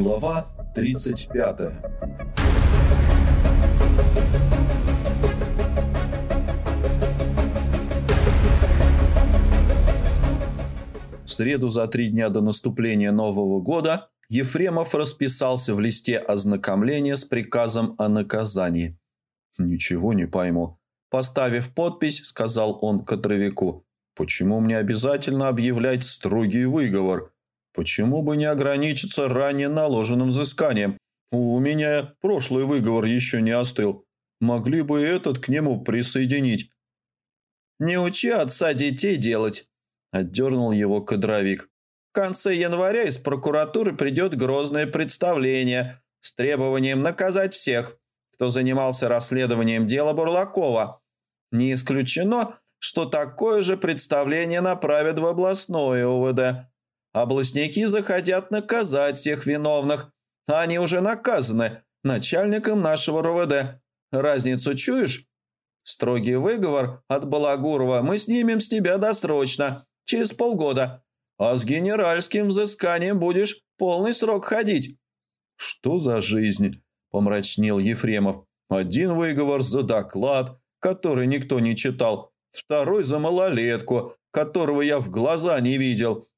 Глава 35 В среду за три дня до наступления Нового года Ефремов расписался в листе ознакомления с приказом о наказании. «Ничего не пойму». Поставив подпись, сказал он кадровику. «Почему мне обязательно объявлять строгий выговор? Почему бы не ограничиться ранее наложенным взысканием? У меня прошлый выговор еще не остыл. Могли бы этот к нему присоединить». «Не учи отца детей делать», – отдернул его кадровик. В конце января из прокуратуры придет грозное представление с требованием наказать всех, кто занимался расследованием дела Бурлакова. Не исключено, что такое же представление направят в областное ОВД. Областники захотят наказать всех виновных. Они уже наказаны начальником нашего РОВД. Разницу чуешь? Строгий выговор от Балагурова мы снимем с тебя досрочно, через полгода а с генеральским взысканием будешь полный срок ходить». «Что за жизнь?» – помрачнел Ефремов. «Один выговор за доклад, который никто не читал, второй за малолетку, которого я в глаза не видел».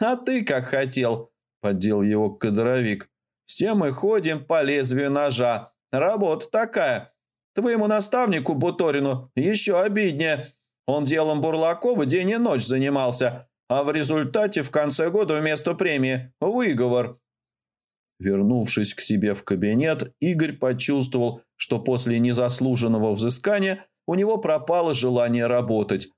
«А ты как хотел», – поддел его кадровик. «Все мы ходим по лезвию ножа. Работа такая. Твоему наставнику Буторину еще обиднее. Он делом Бурлакова день и ночь занимался, а в результате в конце года вместо премии – выговор. Вернувшись к себе в кабинет, Игорь почувствовал, что после незаслуженного взыскания у него пропало желание работать.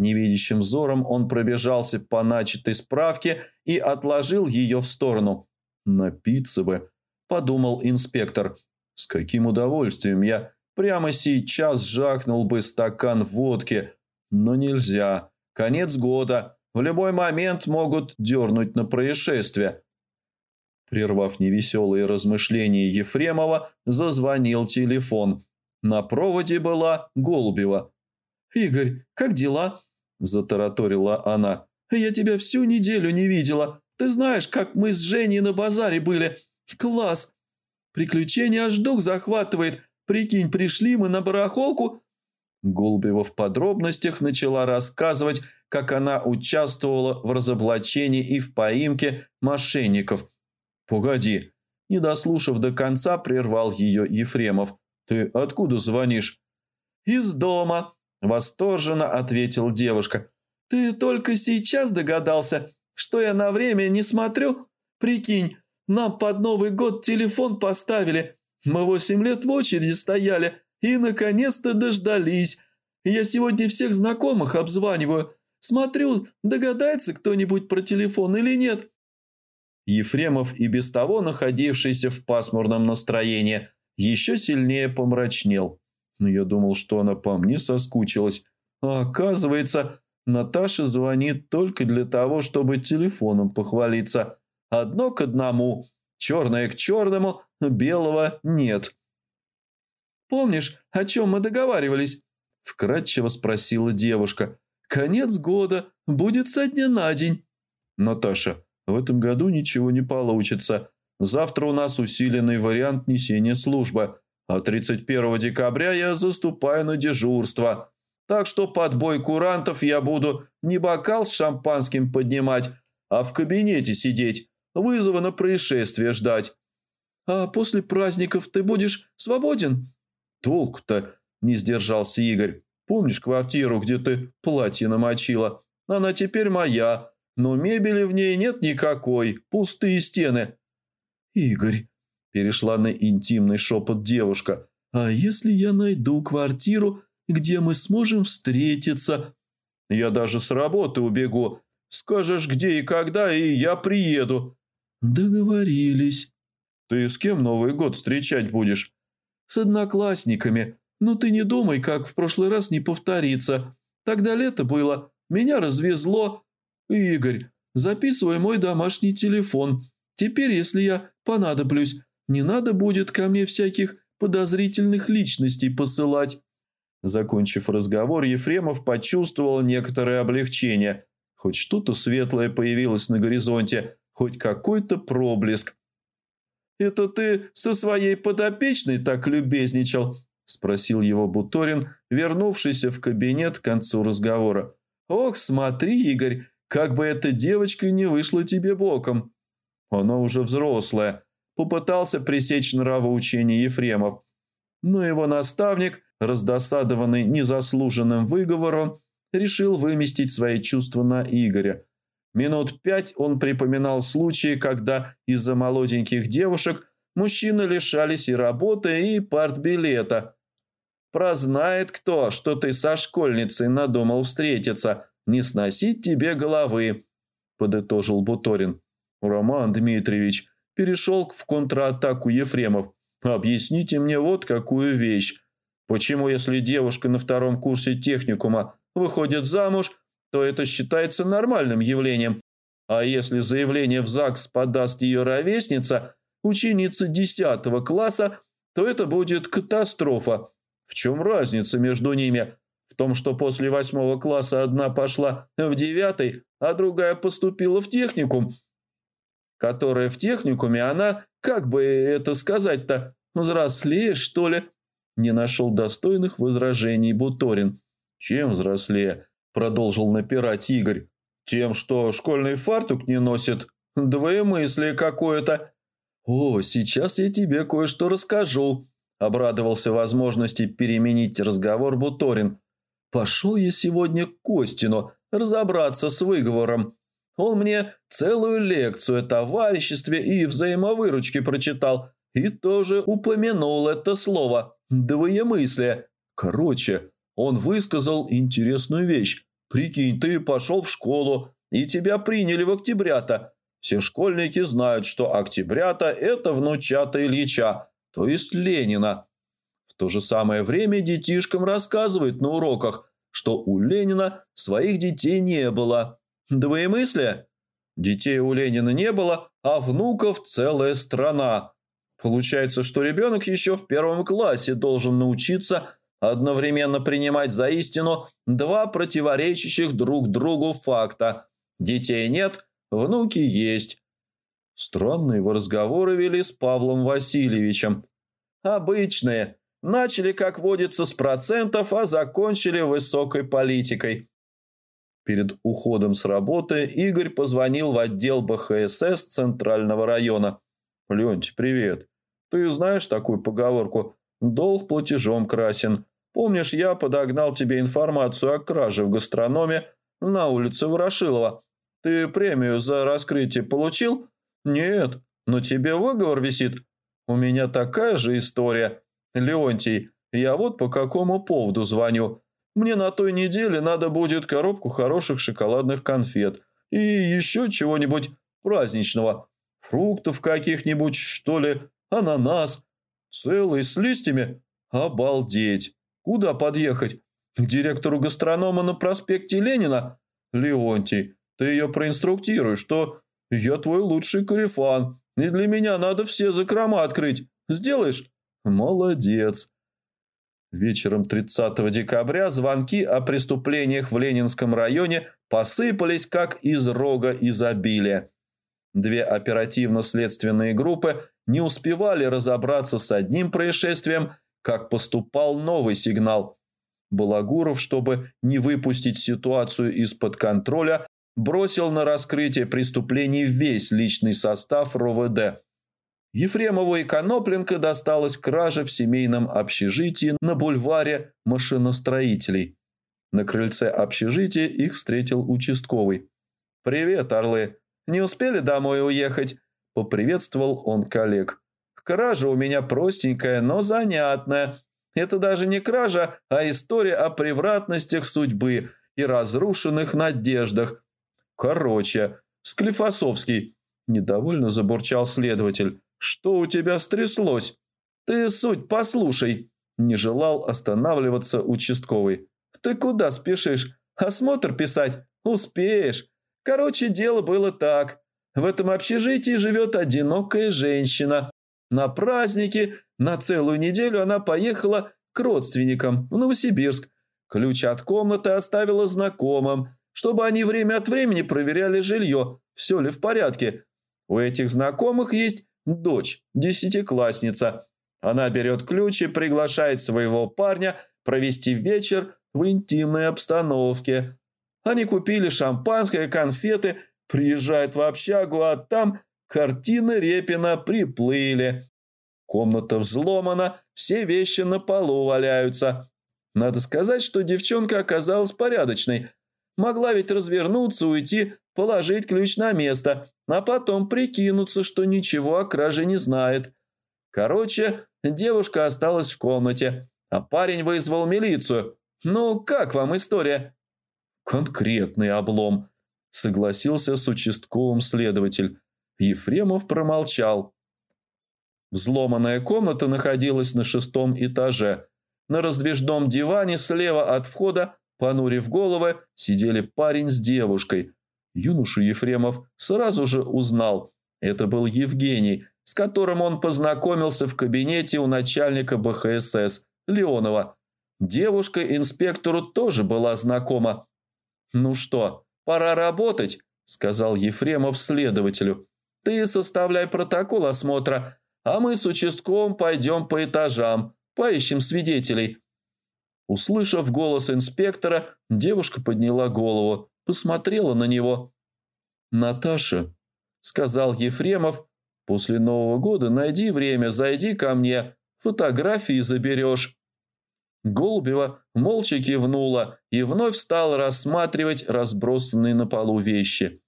Невидящим взором он пробежался по начатой справке и отложил ее в сторону. «Напиться бы», – подумал инспектор. «С каким удовольствием я прямо сейчас жахнул бы стакан водки, но нельзя. Конец года, в любой момент могут дернуть на происшествие. Прервав невеселые размышления Ефремова, зазвонил телефон. На проводе была Голубева. «Игорь, как дела?» – затараторила она. «Я тебя всю неделю не видела. Ты знаешь, как мы с Женей на базаре были. Класс! Приключения аж дух захватывает. Прикинь, пришли мы на барахолку, Голубева в подробностях начала рассказывать, как она участвовала в разоблачении и в поимке мошенников. «Погоди!» Не дослушав до конца, прервал ее Ефремов. «Ты откуда звонишь?» «Из дома», – восторженно ответил девушка. «Ты только сейчас догадался, что я на время не смотрю? Прикинь, нам под Новый год телефон поставили. Мы восемь лет в очереди стояли, и, наконец-то, дождались. Я сегодня всех знакомых обзваниваю. Смотрю, догадается кто-нибудь про телефон или нет». Ефремов и без того находившийся в пасмурном настроении еще сильнее помрачнел. Но я думал, что она по мне соскучилась. А оказывается, Наташа звонит только для того, чтобы телефоном похвалиться. Одно к одному, черное к черному, белого нет. Помнишь, о чем мы договаривались?» – вкратчиво спросила девушка. «Конец года. Будет со дня на день». «Наташа, в этом году ничего не получится. Завтра у нас усиленный вариант несения службы, а 31 декабря я заступаю на дежурство. Так что под бой курантов я буду не бокал с шампанским поднимать, а в кабинете сидеть, вызова на происшествие ждать». «А после праздников ты будешь свободен?» Толк-то, не сдержался Игорь. Помнишь квартиру, где ты платье намочила? Она теперь моя, но мебели в ней нет никакой, пустые стены. Игорь, перешла на интимный шепот девушка, а если я найду квартиру, где мы сможем встретиться? Я даже с работы убегу. Скажешь, где и когда, и я приеду. Договорились. Ты с кем Новый год встречать будешь? с одноклассниками. Но ты не думай, как в прошлый раз не повторится. Тогда лето было, меня развезло. Игорь, записывай мой домашний телефон. Теперь, если я понадоблюсь, не надо будет ко мне всяких подозрительных личностей посылать». Закончив разговор, Ефремов почувствовал некоторое облегчение. Хоть что-то светлое появилось на горизонте, хоть какой-то проблеск. это ты со своей подопечной так любезничал?» – спросил его Буторин, вернувшийся в кабинет к концу разговора. «Ох, смотри, Игорь, как бы эта девочка не вышла тебе боком!» «Она уже взрослая», – попытался пресечь нравоучение Ефремов. Но его наставник, раздосадованный незаслуженным выговором, решил выместить свои чувства на Игоря. Минут пять он припоминал случаи, когда из-за молоденьких девушек мужчины лишались и работы, и партбилета. «Прознает кто, что ты со школьницей надумал встретиться», не сносить тебе головы», – подытожил Буторин. Роман Дмитриевич перешел в контратаку Ефремов. «Объясните мне вот какую вещь. Почему, если девушка на втором курсе техникума выходит замуж, то это считается нормальным явлением, а если заявление в ЗАГС подаст ее ровесница, ученица 10 класса, то это будет катастрофа. В чем разница между ними? В том, что после восьмого класса одна пошла в девятый, а другая поступила в техникум, которая в техникуме, она, как бы это сказать-то, взрослее, что ли? Не нашел достойных возражений Буторин. Чем взрослее? Продолжил напирать Игорь. Тем, что школьный фартук не носит. Двоемыслие какое-то. О, сейчас я тебе кое-что расскажу. Обрадовался возможности переменить разговор Буторин. Пошел я сегодня к Костину разобраться с выговором. Он мне целую лекцию о товариществе и взаимовыручке прочитал и тоже упомянул это слово «двоемыслие». Короче, он высказал интересную вещь. Прикинь, ты пошел в школу, и тебя приняли в октябрята. Все школьники знают, что октябрята – это внучата Ильича, то есть Ленина то же самое время детишкам рассказывают на уроках, что у Ленина своих детей не было. Двоемыслие? Детей у Ленина не было, а внуков целая страна. Получается, что ребенок еще в первом классе должен научиться одновременно принимать за истину два противоречащих друг другу факта. Детей нет, внуки есть. Странные вы разговоры вели с Павлом Васильевичем. Обычные, Начали, как водится, с процентов, а закончили высокой политикой. Перед уходом с работы Игорь позвонил в отдел БХСС Центрального района. «Ленти, привет. Ты знаешь такую поговорку? Долг платежом красен. Помнишь, я подогнал тебе информацию о краже в гастрономе на улице Ворошилова? Ты премию за раскрытие получил? Нет, но тебе выговор висит. У меня такая же история. «Леонтий, я вот по какому поводу звоню. Мне на той неделе надо будет коробку хороших шоколадных конфет и еще чего-нибудь праздничного. Фруктов каких-нибудь, что ли, ананас. Целый с листьями? Обалдеть! Куда подъехать? К директору гастронома на проспекте Ленина? Леонтий, ты ее проинструктируй, что я твой лучший корефан, и для меня надо все закрома открыть. Сделаешь? Молодец. Вечером 30 декабря звонки о преступлениях в Ленинском районе посыпались как из рога изобилия. Две оперативно-следственные группы не успевали разобраться с одним происшествием, как поступал новый сигнал. Балагуров, чтобы не выпустить ситуацию из-под контроля, бросил на раскрытие преступлений весь личный состав РОВД – Ефремову и Конопленко досталась кража в семейном общежитии на бульваре машиностроителей. На крыльце общежития их встретил участковый. «Привет, орлы! Не успели домой уехать?» – поприветствовал он коллег. «Кража у меня простенькая, но занятная. Это даже не кража, а история о превратностях судьбы и разрушенных надеждах. Короче, Склифосовский», – недовольно забурчал следователь. «Что у тебя стряслось? Ты суть послушай!» Не желал останавливаться участковый. «Ты куда спешишь? Осмотр писать? Успеешь!» Короче, дело было так. В этом общежитии живет одинокая женщина. На праздники на целую неделю она поехала к родственникам в Новосибирск. Ключ от комнаты оставила знакомым, чтобы они время от времени проверяли жилье, все ли в порядке. У этих знакомых есть дочь, десятиклассница. Она берет ключ и приглашает своего парня провести вечер в интимной обстановке. Они купили шампанское, конфеты, приезжают в общагу, а там картины Репина приплыли. Комната взломана, все вещи на полу валяются. Надо сказать, что девчонка оказалась порядочной. Могла ведь развернуться, уйти, положить ключ на место, а потом прикинуться, что ничего о краже не знает. Короче, девушка осталась в комнате, а парень вызвал милицию. Ну, как вам история? Конкретный облом, согласился с участковым следователь. Ефремов промолчал. Взломанная комната находилась на шестом этаже. На раздвижном диване слева от входа, понурив головы, сидели парень с девушкой. Юношу Ефремов сразу же узнал. Это был Евгений, с которым он познакомился в кабинете у начальника БХСС Леонова. Девушка инспектору тоже была знакома. «Ну что, пора работать», – сказал Ефремов следователю. «Ты составляй протокол осмотра, а мы с участковым пойдем по этажам, поищем свидетелей». Услышав голос инспектора, девушка подняла голову, посмотрела на него. «Наташа», – сказал Ефремов, – «после Нового года найди время, зайди ко мне, фотографии заберешь». Голубева молча кивнула и вновь стала рассматривать разбросанные на полу вещи.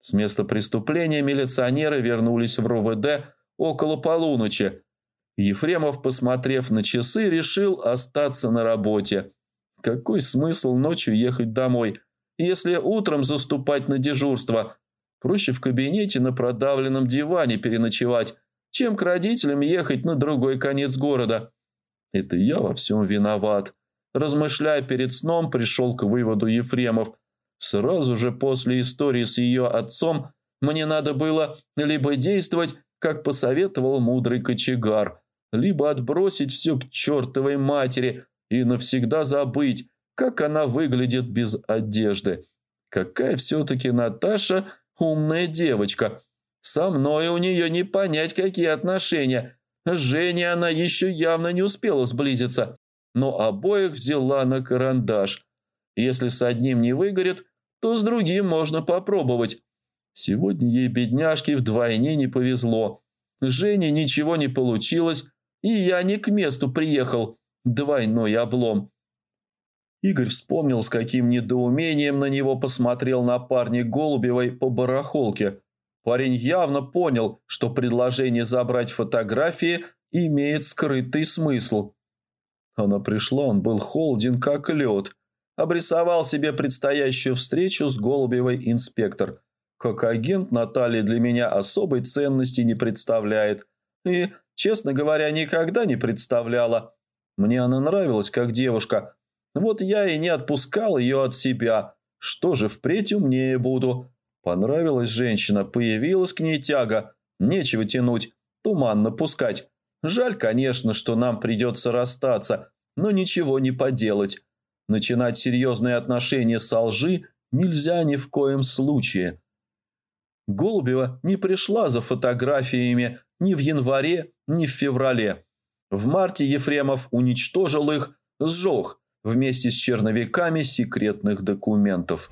С места преступления милиционеры вернулись в РОВД около полуночи. Ефремов, посмотрев на часы, решил остаться на работе. Какой смысл ночью ехать домой, если утром заступать на дежурство? Проще в кабинете на продавленном диване переночевать, чем к родителям ехать на другой конец города. Это я во всем виноват. Размышляя перед сном, пришел к выводу Ефремов. Сразу же после истории с ее отцом мне надо было либо действовать, как посоветовал мудрый кочегар, либо отбросить все к чертовой матери и навсегда забыть, как она выглядит без одежды. Какая все-таки Наташа умная девочка. Со мной у нее не понять, какие отношения – с она еще явно не успела сблизиться, но обоих взяла на карандаш. Если с одним не выгорит, то с другим можно попробовать. Сегодня ей, бедняжке, вдвойне не повезло. Жене ничего не получилось, и я не к месту приехал. Двойной облом. Игорь вспомнил, с каким недоумением на него посмотрел напарник Голубевой по барахолке. Парень явно понял, что предложение забрать фотографии имеет скрытый смысл. Она пришла, он был холоден как лед. Обрисовал себе предстоящую встречу с Голубевой инспектор. Как агент Наталья для меня особой ценности не представляет. И, честно говоря, никогда не представляла. Мне она нравилась как девушка. Вот я и не отпускал ее от себя. Что же, впредь умнее буду. Понравилась женщина, появилась к ней тяга. Нечего тянуть, туман напускать. Жаль, конечно, что нам придется расстаться, но ничего не поделать. Начинать серьезные отношения со лжи нельзя ни в коем случае. Голубева не пришла за фотографиями ни в январе, ни в феврале. В марте Ефремов уничтожил их, сжег вместе с черновиками секретных документов.